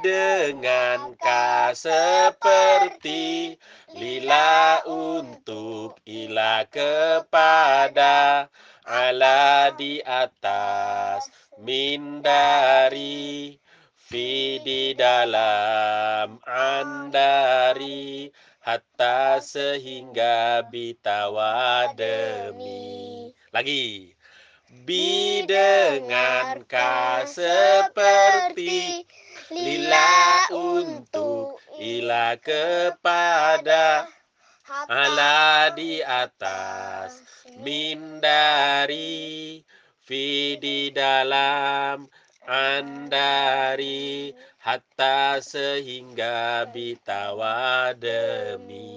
Dengan ka seperti lila untuk ila kepada ala di atas min dari fi di dalam an dari hatta sehingga bitawa demi. Lagi. Bi dengan ka seperti ila kepada ala di atas min dari fi di dalam an dari hatta sehingga bitawa demi